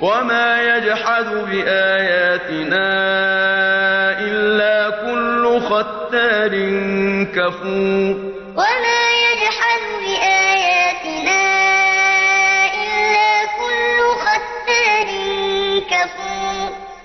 وما يجحد بآياتنا إلا كل ختار كفور وما